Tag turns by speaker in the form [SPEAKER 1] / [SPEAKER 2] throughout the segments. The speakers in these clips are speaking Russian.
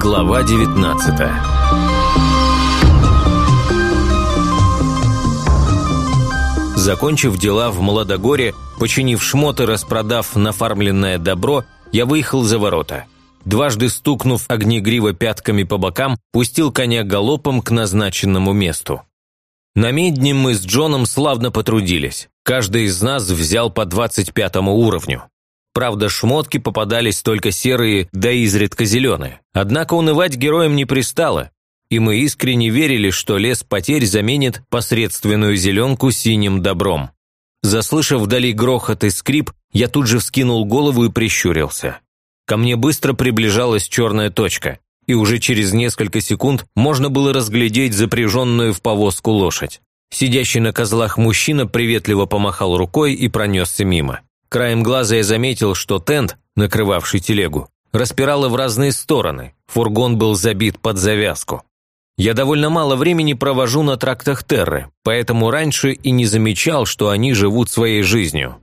[SPEAKER 1] Глава 19 Закончив дела в Молодогоре, починив шмот и распродав нафармленное добро, я выехал за ворота. Дважды стукнув огнегриво пятками по бокам, пустил коня галопом к назначенному месту. На медне мы с Джоном славно потрудились. Каждый из нас взял по 25 уровню. Правда, шмотки попадались только серые, да изредка зеленые. Однако унывать героям не пристало, и мы искренне верили, что лес потерь заменит посредственную зеленку синим добром. Заслышав вдали грохот и скрип, я тут же вскинул голову и прищурился. Ко мне быстро приближалась черная точка, и уже через несколько секунд можно было разглядеть запряженную в повозку лошадь. Сидящий на козлах мужчина приветливо помахал рукой и пронесся мимо. Краем глаза я заметил, что тент, накрывавший телегу, распирало в разные стороны, фургон был забит под завязку. Я довольно мало времени провожу на трактах Терры, поэтому раньше и не замечал, что они живут своей жизнью.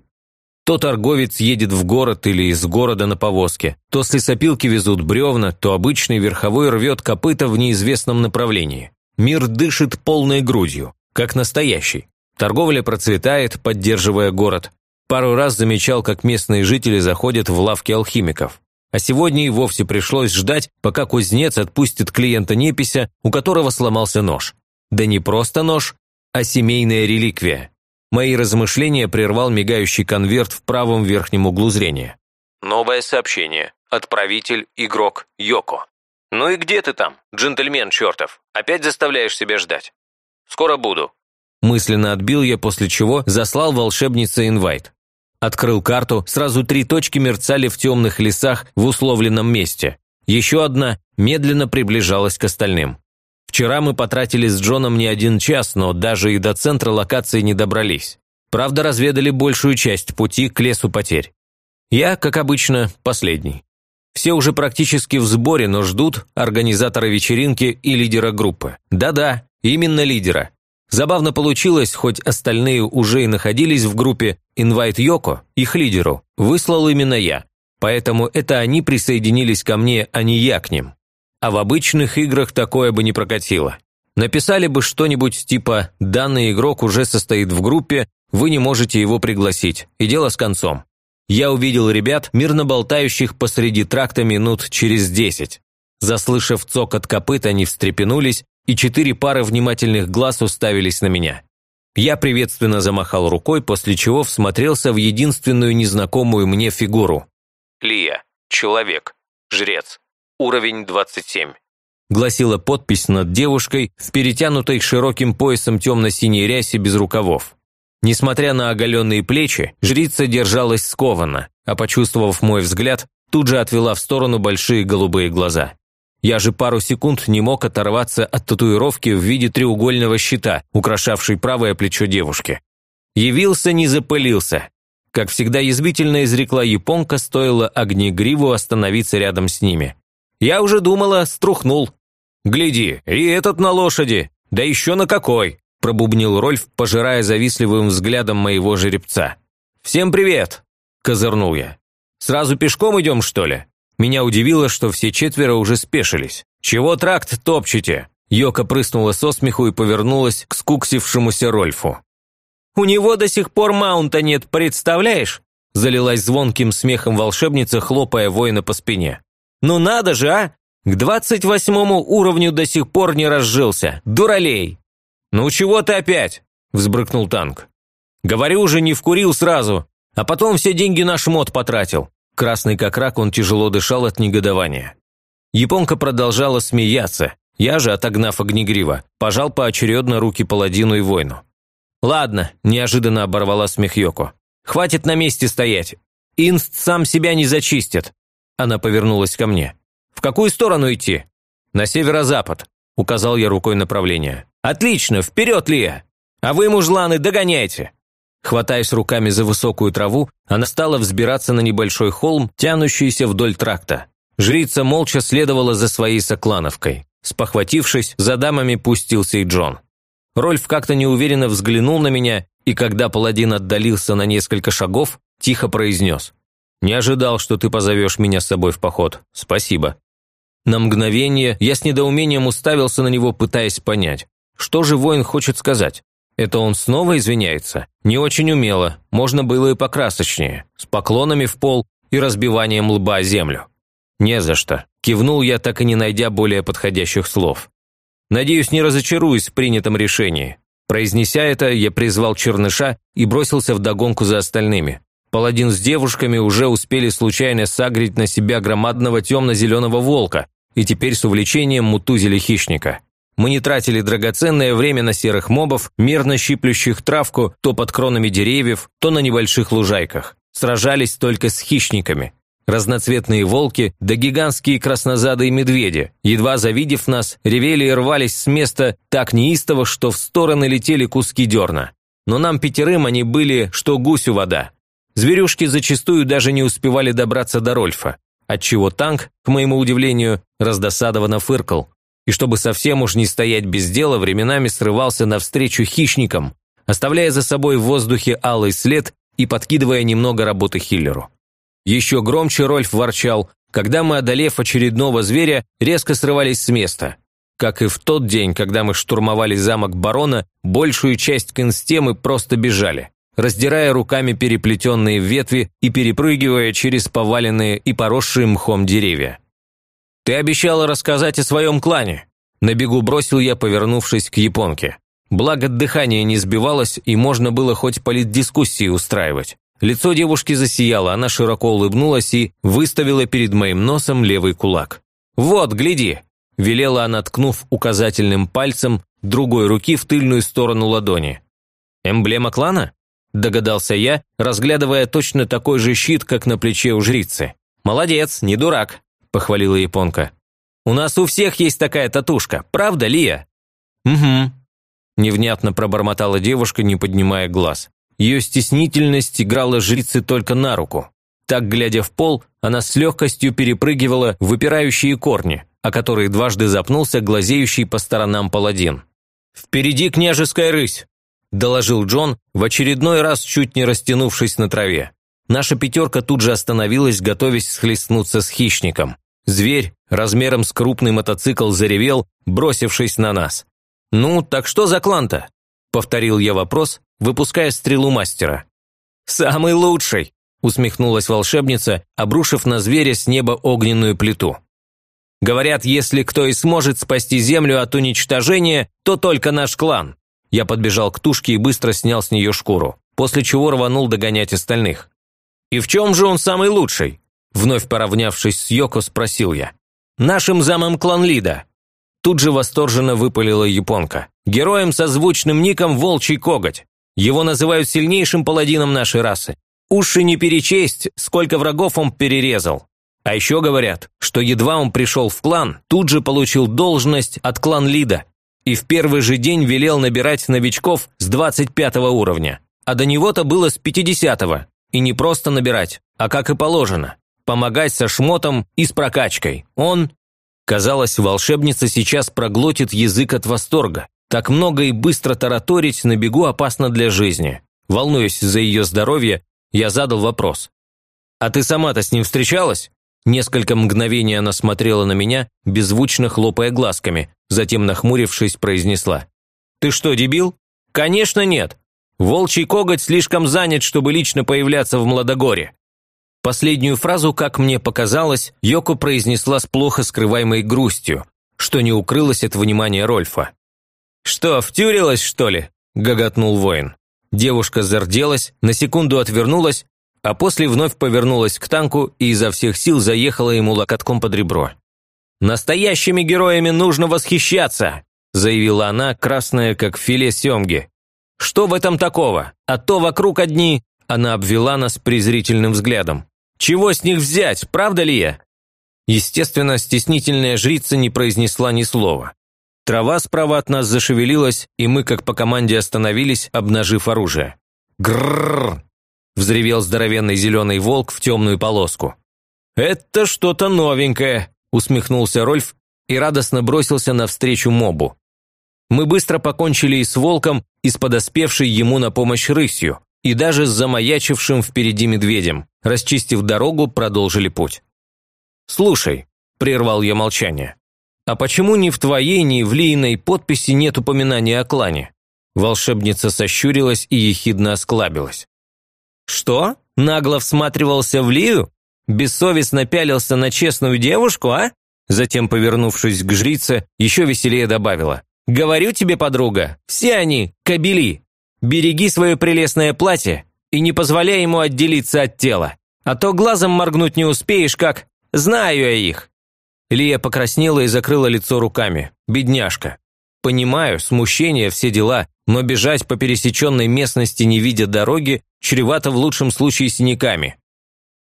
[SPEAKER 1] То торговец едет в город или из города на повозке, то с лесопилки везут бревна, то обычный верховой рвет копыта в неизвестном направлении. Мир дышит полной грудью, как настоящий. Торговля процветает, поддерживая город. Пару раз замечал, как местные жители заходят в лавки алхимиков. А сегодня и вовсе пришлось ждать, пока кузнец отпустит клиента непися, у которого сломался нож. Да не просто нож, а семейная реликвия. Мои размышления прервал мигающий конверт в правом верхнем углу зрения. Новое сообщение. Отправитель – игрок Йоко. «Ну и где ты там, джентльмен чертов? Опять заставляешь себя ждать?» «Скоро буду». Мысленно отбил я, после чего заслал волшебнице инвайт. Открыл карту, сразу три точки мерцали в темных лесах в условленном месте. Еще одна медленно приближалась к остальным. Вчера мы потратили с Джоном не один час, но даже и до центра локации не добрались. Правда, разведали большую часть пути к лесу потерь. Я, как обычно, последний. Все уже практически в сборе, но ждут организатора вечеринки и лидера группы. Да-да, именно лидера. Забавно получилось, хоть остальные уже и находились в группе, инвайт Йоко, их лидеру, выслал именно я. Поэтому это они присоединились ко мне, а не я к ним. А в обычных играх такое бы не прокатило. Написали бы что-нибудь типа «данный игрок уже состоит в группе, вы не можете его пригласить, и дело с концом». Я увидел ребят, мирно болтающих посреди тракта минут через десять. Заслышав цокот копыт, они встрепенулись, и четыре пары внимательных глаз уставились на меня. Я приветственно замахал рукой, после чего всмотрелся в единственную незнакомую мне фигуру. Лия. Человек. Жрец. Уровень 27. Гласила подпись над девушкой в перетянутой широким поясом темно-синей рясе без рукавов. Несмотря на оголенные плечи, жрица держалась скованно, а почувствовав мой взгляд, тут же отвела в сторону большие голубые глаза. Я же пару секунд не мог оторваться от татуировки в виде треугольного щита, украшавшей правое плечо девушки. Явился, не запылился. Как всегда язвительно изрекла японка, стоило огнегриву остановиться рядом с ними. Я уже думала, струхнул. «Гляди, и этот на лошади, да еще на какой!» пробубнил Рольф, пожирая завистливым взглядом моего жеребца. «Всем привет!» – козырнул я. «Сразу пешком идем, что ли?» Меня удивило, что все четверо уже спешились. «Чего тракт топчете?» Йока прыснула со смеху и повернулась к скуксившемуся Рольфу. «У него до сих пор маунта нет, представляешь?» Залилась звонким смехом волшебница, хлопая воина по спине. Ну надо же, а! К двадцать восьмому уровню до сих пор не разжился. Дуралей!» «Ну чего ты опять?» – взбрыкнул танк. «Говорю же, не вкурил сразу, а потом все деньги на шмот потратил». Красный как рак, он тяжело дышал от негодования. Японка продолжала смеяться. Я же, отогнав огнегриво, пожал поочередно руки паладину и воину. «Ладно», – неожиданно оборвала смех Йоко. «Хватит на месте стоять. Инст сам себя не зачистит. Она повернулась ко мне. «В какую сторону идти?» «На северо-запад», – указал я рукой направление. «Отлично! Вперед, Лия! А вы, мужланы, догоняйте!» Хватаясь руками за высокую траву, она стала взбираться на небольшой холм, тянущийся вдоль тракта. Жрица молча следовала за своей соклановкой. Спохватившись, за дамами пустился и Джон. Рольф как-то неуверенно взглянул на меня и когда паладин отдалился на несколько шагов, тихо произнес. «Не ожидал, что ты позовешь меня с собой в поход. Спасибо». На мгновение я с недоумением уставился на него, пытаясь понять, что же воин хочет сказать. Это он снова извиняется? Не очень умело, можно было и покрасочнее, с поклонами в пол и разбиванием лба о землю. «Не за что», – кивнул я, так и не найдя более подходящих слов. «Надеюсь, не разочаруюсь в принятом решении». Произнеся это, я призвал черныша и бросился в догонку за остальными. Паладин с девушками уже успели случайно сагрить на себя громадного темно-зеленого волка и теперь с увлечением мутузили хищника. Мы не тратили драгоценное время на серых мобов, мирно щиплющих травку то под кронами деревьев, то на небольших лужайках. Сражались только с хищниками. Разноцветные волки да гигантские краснозадые медведи, едва завидев нас, ревели и рвались с места так неистово, что в стороны летели куски дерна. Но нам пятерым они были, что гусю вода. Зверюшки зачастую даже не успевали добраться до Рольфа, отчего танк, к моему удивлению, раздосадованно фыркал. И чтобы совсем уж не стоять без дела, временами срывался навстречу хищникам, оставляя за собой в воздухе алый след и подкидывая немного работы хиллеру. Еще громче Рольф ворчал, когда мы, одолев очередного зверя, резко срывались с места. Как и в тот день, когда мы штурмовали замок барона, большую часть констемы просто бежали раздирая руками переплетенные ветви и перепрыгивая через поваленные и поросшие мхом деревья. «Ты обещала рассказать о своем клане», – на бегу бросил я, повернувшись к японке. Благо дыхание не сбивалось, и можно было хоть политдискуссии устраивать. Лицо девушки засияло, она широко улыбнулась и выставила перед моим носом левый кулак. «Вот, гляди!» – велела она, ткнув указательным пальцем другой руки в тыльную сторону ладони. «Эмблема клана?» Догадался я, разглядывая точно такой же щит, как на плече у жрицы. «Молодец, не дурак», – похвалила японка. «У нас у всех есть такая татушка, правда, Лия?» «Угу», – невнятно пробормотала девушка, не поднимая глаз. Ее стеснительность играла жрице только на руку. Так, глядя в пол, она с легкостью перепрыгивала выпирающие корни, о которые дважды запнулся глазеющий по сторонам паладин. «Впереди княжеская рысь!» – доложил Джон, в очередной раз чуть не растянувшись на траве. Наша пятерка тут же остановилась, готовясь схлестнуться с хищником. Зверь, размером с крупный мотоцикл, заревел, бросившись на нас. «Ну, так что за клан-то?» – повторил я вопрос, выпуская стрелу мастера. «Самый лучший!» – усмехнулась волшебница, обрушив на зверя с неба огненную плиту. «Говорят, если кто и сможет спасти Землю от уничтожения, то только наш клан. Я подбежал к тушке и быстро снял с нее шкуру, после чего рванул догонять остальных. «И в чем же он самый лучший?» Вновь поравнявшись с Йоко, спросил я. «Нашим замом клан-лида». Тут же восторженно выпалила японка. Героем со звучным ником «Волчий коготь». Его называют сильнейшим паладином нашей расы. Уши не перечесть, сколько врагов он перерезал. А еще говорят, что едва он пришел в клан, тут же получил должность от клан-лида и в первый же день велел набирать новичков с 25 уровня. А до него-то было с 50 -го. И не просто набирать, а как и положено. Помогать со шмотом и с прокачкой. Он... Казалось, волшебница сейчас проглотит язык от восторга. Так много и быстро тараторить на бегу опасно для жизни. Волнуясь за ее здоровье, я задал вопрос. «А ты сама-то с ним встречалась?» Несколько мгновений она смотрела на меня, беззвучно хлопая глазками, затем, нахмурившись, произнесла. «Ты что, дебил?» «Конечно нет. Волчий коготь слишком занят, чтобы лично появляться в Младогоре». Последнюю фразу, как мне показалось, Йоко произнесла с плохо скрываемой грустью, что не укрылось от внимания Рольфа. «Что, втюрилась, что ли?» – гоготнул воин. Девушка зарделась, на секунду отвернулась, а после вновь повернулась к танку и изо всех сил заехала ему локотком под ребро. «Настоящими героями нужно восхищаться!» заявила она, красная, как филе семги. «Что в этом такого? А то вокруг одни...» Она обвела нас презрительным взглядом. «Чего с них взять, правда ли я?» Естественно, стеснительная жрица не произнесла ни слова. Трава справа от нас зашевелилась, и мы, как по команде, остановились, обнажив оружие. Грррр! взревел здоровенный зеленый волк в темную полоску. «Это что-то новенькое», – усмехнулся Рольф и радостно бросился навстречу мобу. Мы быстро покончили и с волком, и с подоспевшей ему на помощь рысью, и даже с замаячившим впереди медведем. Расчистив дорогу, продолжили путь. «Слушай», – прервал я молчание, – «а почему ни в твоей, ни в Лииной подписи нет упоминания о клане?» Волшебница сощурилась и ехидно осклабилась. «Что? Нагло всматривался в Лию? Бессовестно пялился на честную девушку, а?» Затем, повернувшись к жрице, еще веселее добавила. «Говорю тебе, подруга, все они – кобели. Береги свое прелестное платье и не позволяй ему отделиться от тела, а то глазом моргнуть не успеешь, как «знаю я их». Лия покраснела и закрыла лицо руками. Бедняжка. Понимаю, смущение, все дела, но бежать по пересеченной местности, не видя дороги, чревато в лучшем случае синяками.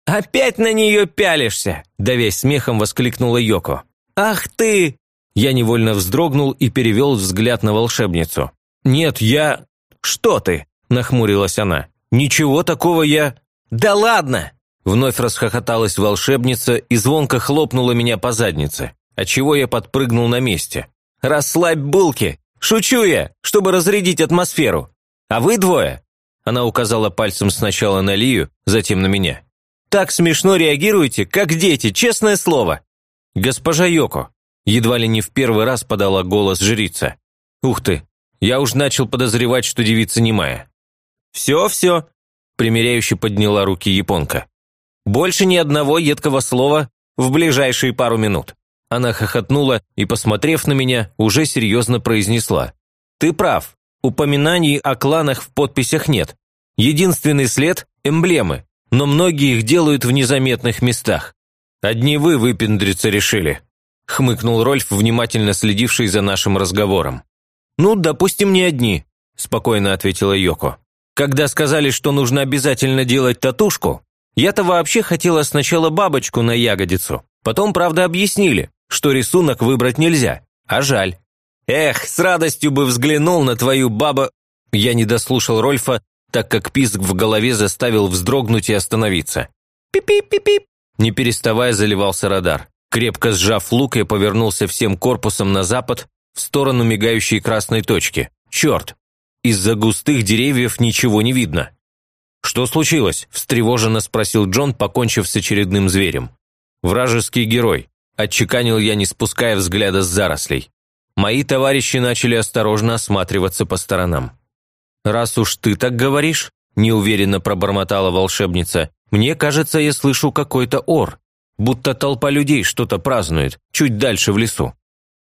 [SPEAKER 1] «Опять на нее пялишься!» – давясь смехом воскликнула Йоко. «Ах ты!» Я невольно вздрогнул и перевел взгляд на волшебницу. «Нет, я...» «Что ты?» – нахмурилась она. «Ничего такого я...» «Да ладно!» Вновь расхохоталась волшебница и звонко хлопнула меня по заднице, отчего я подпрыгнул на месте. «Расслабь булки! Шучу я, чтобы разрядить атмосферу! А вы двое?» Она указала пальцем сначала на Лию, затем на меня. «Так смешно реагируете, как дети, честное слово!» «Госпожа Йоко!» Едва ли не в первый раз подала голос жрица. «Ух ты! Я уж начал подозревать, что девица немая». «Все, все!» Примеряюще подняла руки японка. «Больше ни одного едкого слова в ближайшие пару минут». Она хохотнула и, посмотрев на меня, уже серьезно произнесла. «Ты прав. Упоминаний о кланах в подписях нет. Единственный след – эмблемы, но многие их делают в незаметных местах. Одни вы выпендриться решили», – хмыкнул Рольф, внимательно следивший за нашим разговором. «Ну, допустим, не одни», – спокойно ответила Йоко. «Когда сказали, что нужно обязательно делать татушку, я-то вообще хотела сначала бабочку на ягодицу, потом, правда, объяснили, что рисунок выбрать нельзя, а жаль. Эх, с радостью бы взглянул на твою баба... Я не дослушал Рольфа, так как писк в голове заставил вздрогнуть и остановиться. «Пип-пип-пип-пип!» Не переставая заливался радар. Крепко сжав лук, я повернулся всем корпусом на запад, в сторону мигающей красной точки. Черт! Из-за густых деревьев ничего не видно. «Что случилось?» – встревоженно спросил Джон, покончив с очередным зверем. «Вражеский герой. Отчеканил я, не спуская взгляда с зарослей. Мои товарищи начали осторожно осматриваться по сторонам. «Раз уж ты так говоришь», – неуверенно пробормотала волшебница, «мне кажется, я слышу какой-то ор, будто толпа людей что-то празднует, чуть дальше в лесу».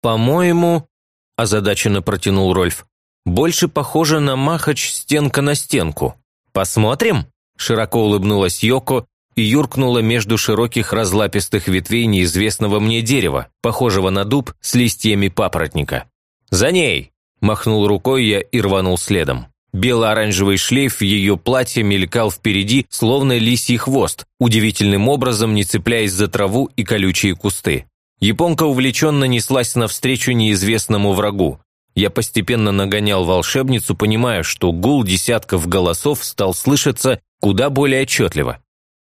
[SPEAKER 1] «По-моему», – озадаченно протянул Рольф, «больше похоже на махач стенка на стенку. Посмотрим?» Широко улыбнулась Йоко и юркнула между широких разлапистых ветвей неизвестного мне дерева, похожего на дуб с листьями папоротника. «За ней!» – махнул рукой я и рванул следом. Бело-оранжевый шлейф ее платья мелькал впереди, словно лисий хвост, удивительным образом не цепляясь за траву и колючие кусты. Японка увлеченно неслась навстречу неизвестному врагу. Я постепенно нагонял волшебницу, понимая, что гул десятков голосов стал слышаться куда более отчетливо.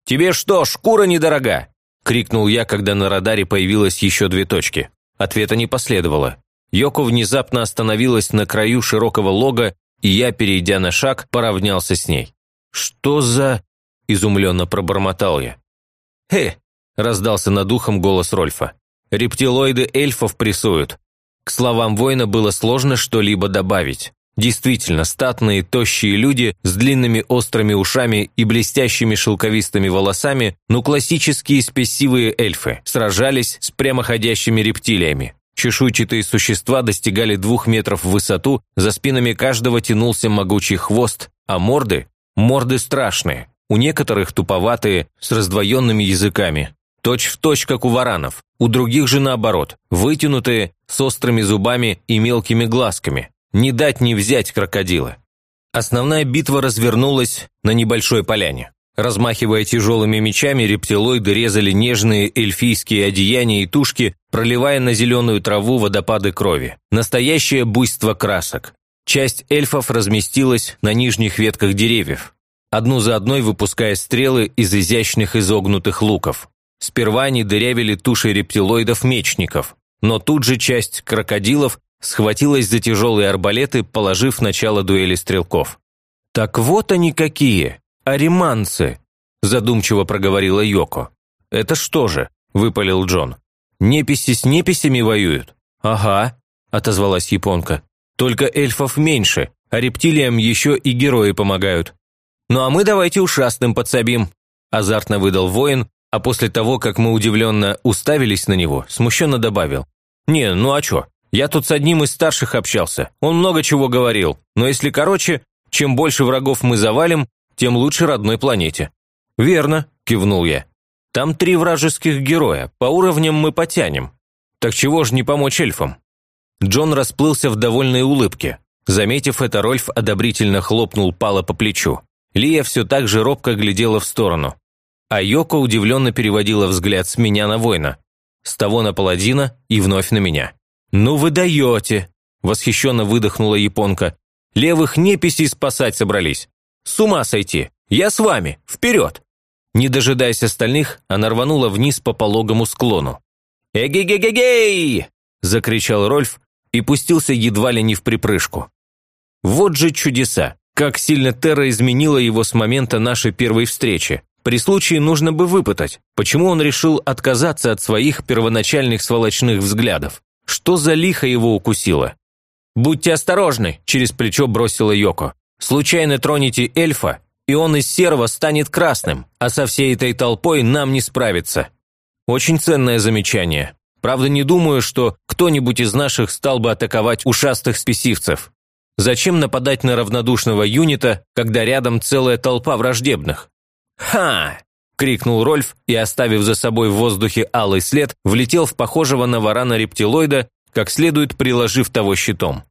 [SPEAKER 1] «Тебе что, шкура недорога?» – крикнул я, когда на радаре появилось еще две точки. Ответа не последовало. Йоко внезапно остановилась на краю широкого лога, и я, перейдя на шаг, поравнялся с ней. «Что за...» – изумленно пробормотал я. «Хе!» – раздался над ухом голос Рольфа. «Рептилоиды эльфов прессуют». К словам воина было сложно что-либо добавить. Действительно, статные, тощие люди с длинными острыми ушами и блестящими шелковистыми волосами, но классические спесивые эльфы, сражались с прямоходящими рептилиями. Чешуйчатые существа достигали двух метров в высоту, за спинами каждого тянулся могучий хвост, а морды – морды страшные, у некоторых туповатые, с раздвоенными языками, точь в точь, как у варанов, у других же наоборот, вытянутые, с острыми зубами и мелкими глазками, не дать не взять крокодила. Основная битва развернулась на небольшой поляне. Размахивая тяжелыми мечами, рептилоиды резали нежные эльфийские одеяния и тушки, проливая на зеленую траву водопады крови. Настоящее буйство красок. Часть эльфов разместилась на нижних ветках деревьев, одну за одной выпуская стрелы из изящных изогнутых луков. Сперва они дырявили туши рептилоидов-мечников, но тут же часть крокодилов схватилась за тяжелые арбалеты, положив начало дуэли стрелков. «Так вот они какие! Ариманцы!» – задумчиво проговорила Йоко. «Это что же?» – выпалил Джон. «Неписи с неписями воюют?» «Ага», – отозвалась японка. «Только эльфов меньше, а рептилиям еще и герои помогают». «Ну а мы давайте ушастым подсобим», – азартно выдал воин, а после того, как мы удивленно уставились на него, смущенно добавил. «Не, ну а чё? Я тут с одним из старших общался. Он много чего говорил. Но если короче, чем больше врагов мы завалим, тем лучше родной планете». «Верно», – кивнул я. «Там три вражеских героя, по уровням мы потянем. Так чего ж не помочь эльфам?» Джон расплылся в довольной улыбке. Заметив это, Рольф одобрительно хлопнул Пала по плечу. Лия все так же робко глядела в сторону. А Йоко удивленно переводила взгляд с меня на воина, с того на паладина и вновь на меня. «Ну вы даете!» – восхищенно выдохнула японка. «Левых неписей спасать собрались. С ума сойти! Я с вами! Вперед!» Не дожидаясь остальных, она рванула вниз по пологому склону. «Эгегегегей!» – закричал Рольф и пустился едва ли не в припрыжку. Вот же чудеса! Как сильно Терра изменила его с момента нашей первой встречи. При случае нужно бы выпытать, почему он решил отказаться от своих первоначальных сволочных взглядов. Что за лихо его укусило? «Будьте осторожны!» – через плечо бросила Йоко. «Случайно тронете эльфа, и он из серого станет красным, а со всей этой толпой нам не справиться». Очень ценное замечание. Правда, не думаю, что кто-нибудь из наших стал бы атаковать ушастых спесивцев. Зачем нападать на равнодушного юнита, когда рядом целая толпа враждебных? «Ха!» – крикнул Рольф и, оставив за собой в воздухе алый след, влетел в похожего на варана рептилоида, как следует приложив того щитом.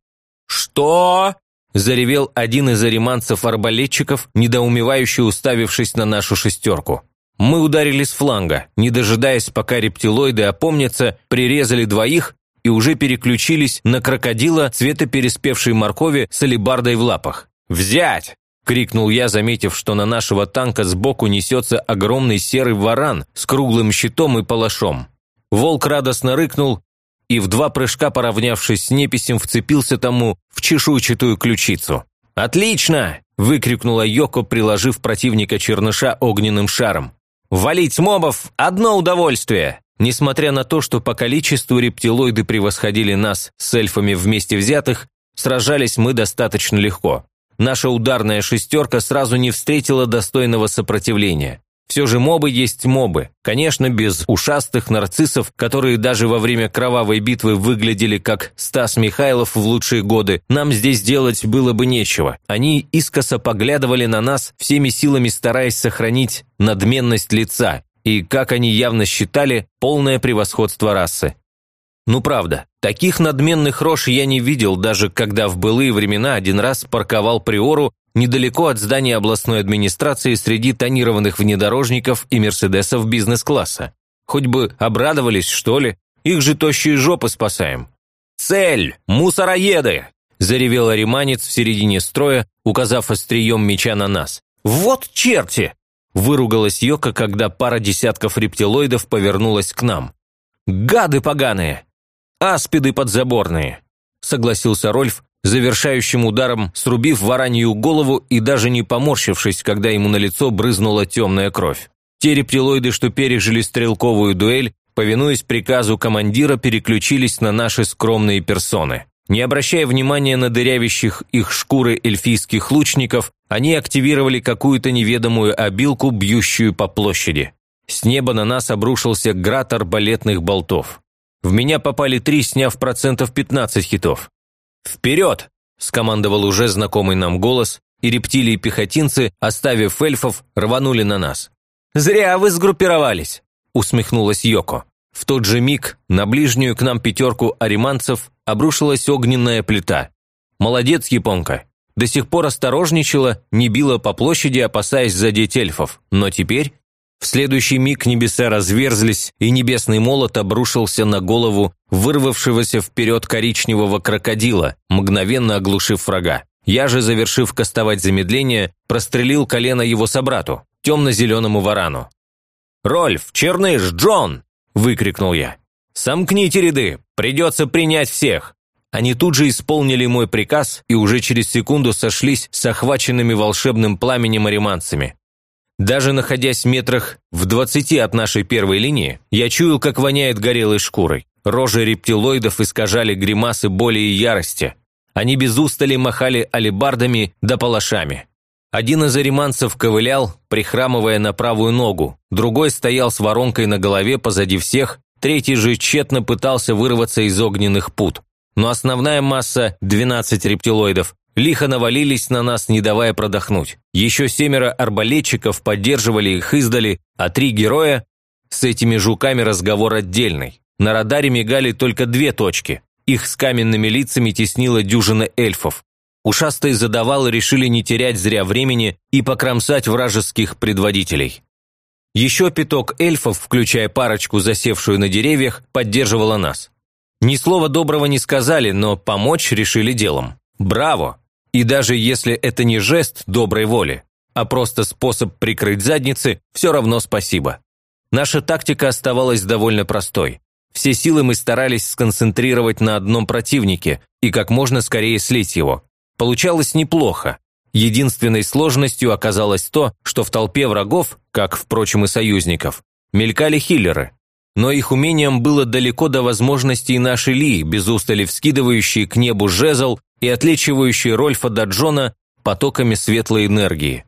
[SPEAKER 1] «Что?» – заревел один из ариманцев-арбалетчиков, недоумевающе уставившись на нашу шестерку. Мы ударили с фланга, не дожидаясь, пока рептилоиды опомнятся, прирезали двоих и уже переключились на крокодила цвета переспевшей моркови с алебардой в лапах. «Взять!» – крикнул я, заметив, что на нашего танка сбоку несется огромный серый варан с круглым щитом и палашом. Волк радостно рыкнул и в два прыжка, поравнявшись с неписем, вцепился тому чешуйчатую ключицу. «Отлично!» – выкрикнула Йоко, приложив противника черныша огненным шаром. «Валить мобов – одно удовольствие!» Несмотря на то, что по количеству рептилоиды превосходили нас с эльфами вместе взятых, сражались мы достаточно легко. Наша ударная шестерка сразу не встретила достойного сопротивления. Все же мобы есть мобы. Конечно, без ушастых нарциссов, которые даже во время кровавой битвы выглядели как Стас Михайлов в лучшие годы, нам здесь делать было бы нечего. Они искоса поглядывали на нас, всеми силами стараясь сохранить надменность лица и, как они явно считали, полное превосходство расы. Ну правда, таких надменных рож я не видел, даже когда в былые времена один раз парковал Приору недалеко от здания областной администрации среди тонированных внедорожников и мерседесов бизнес-класса. Хоть бы обрадовались, что ли, их же тощие жопы спасаем. «Цель! Мусороеды!» – заревел ариманец в середине строя, указав острием меча на нас. «Вот черти!» – выругалась Йока, когда пара десятков рептилоидов повернулась к нам. «Гады поганые! «Аспиды подзаборные», – согласился Рольф, завершающим ударом срубив варанью голову и даже не поморщившись, когда ему на лицо брызнула темная кровь. Те рептилоиды, что пережили стрелковую дуэль, повинуясь приказу командира, переключились на наши скромные персоны. Не обращая внимания на дырявящих их шкуры эльфийских лучников, они активировали какую-то неведомую обилку, бьющую по площади. С неба на нас обрушился град арбалетных болтов. В меня попали три, сняв процентов 15 хитов. «Вперед!» – скомандовал уже знакомый нам голос, и рептилии-пехотинцы, оставив эльфов, рванули на нас. «Зря вы сгруппировались!» – усмехнулась Йоко. В тот же миг на ближнюю к нам пятерку ариманцев обрушилась огненная плита. «Молодец, японка!» До сих пор осторожничала, не била по площади, опасаясь задеть эльфов, но теперь в следующий миг небеса разверзлись, и небесный молот обрушился на голову вырвавшегося вперед коричневого крокодила, мгновенно оглушив врага. Я же, завершив кастовать замедление, прострелил колено его собрату, темно-зеленому варану. «Рольф! Черныш! Джон!» – выкрикнул я. «Сомкните ряды! Придется принять всех!» Они тут же исполнили мой приказ и уже через секунду сошлись с охваченными волшебным пламенем ариманцами. Даже находясь в метрах в двадцати от нашей первой линии, я чуял, как воняет горелой шкурой. Рожи рептилоидов искажали гримасы боли и ярости. Они без устали махали алебардами да палашами. Один из ариманцев ковылял, прихрамывая на правую ногу, другой стоял с воронкой на голове позади всех, третий же тщетно пытался вырваться из огненных пут. Но основная масса, 12 рептилоидов, лихо навалились на нас, не давая продохнуть. Еще семеро арбалетчиков поддерживали их издали, а три героя с этими жуками разговор отдельный. На радаре мигали только две точки. Их с каменными лицами теснила дюжина эльфов. Ушастые задавалы решили не терять зря времени и покромсать вражеских предводителей. Еще пяток эльфов, включая парочку, засевшую на деревьях, поддерживала нас. Ни слова доброго не сказали, но помочь решили делом. Браво! И даже если это не жест доброй воли, а просто способ прикрыть задницы, все равно спасибо. Наша тактика оставалась довольно простой. Все силы мы старались сконцентрировать на одном противнике и как можно скорее слить его. Получалось неплохо. Единственной сложностью оказалось то, что в толпе врагов, как, впрочем, и союзников, мелькали хиллеры. Но их умением было далеко до возможностей нашей Ли, без устали вскидывающие к небу жезл и отличивающий Рольфа до Джона потоками светлой энергии.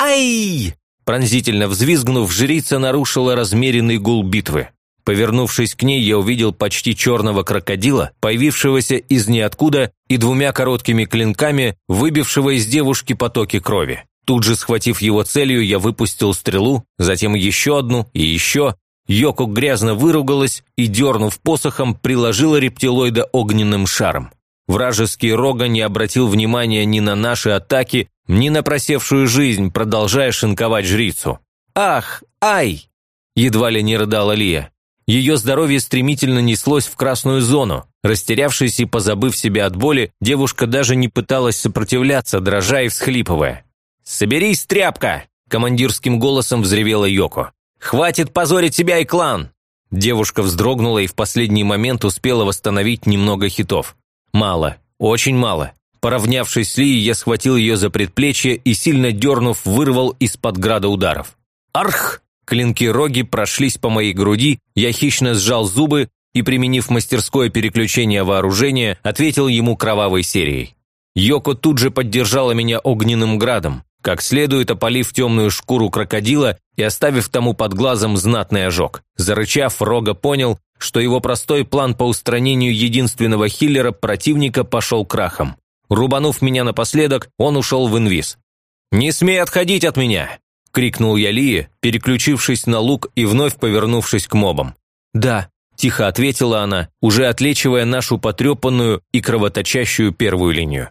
[SPEAKER 1] «Ай!» Пронзительно взвизгнув, жрица нарушила размеренный гул битвы. Повернувшись к ней, я увидел почти черного крокодила, появившегося из ниоткуда и двумя короткими клинками, выбившего из девушки потоки крови. Тут же, схватив его целью, я выпустил стрелу, затем еще одну и еще. Йоко грязно выругалась и, дернув посохом, приложила рептилоида огненным шаром. Вражеский Рога не обратил внимания ни на наши атаки, ни на просевшую жизнь, продолжая шинковать жрицу. «Ах! Ай!» – едва ли не рыдала Лия. Ее здоровье стремительно неслось в красную зону. Растерявшись и позабыв себя от боли, девушка даже не пыталась сопротивляться, дрожа и всхлипывая. «Соберись, тряпка!» – командирским голосом взревела Йоко. «Хватит позорить себя и клан!» Девушка вздрогнула и в последний момент успела восстановить немного хитов. Мало, очень мало. Поравнявшись с Ли, я схватил ее за предплечье и, сильно дернув, вырвал из-под града ударов. «Арх!» Клинки-роги прошлись по моей груди, я хищно сжал зубы и, применив мастерское переключение вооружения, ответил ему кровавой серией. Йоко тут же поддержала меня огненным градом, как следует опалив темную шкуру крокодила и оставив тому под глазом знатный ожог. Зарычав, Рога понял, что его простой план по устранению единственного хиллера противника пошел крахом. Рубанув меня напоследок, он ушел в инвиз. «Не смей отходить от меня!» – крикнул я Лии, переключившись на лук и вновь повернувшись к мобам. «Да», – тихо ответила она, уже отлечивая нашу потрепанную и кровоточащую первую линию.